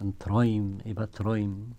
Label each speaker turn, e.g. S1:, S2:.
S1: ein Träum über Träum.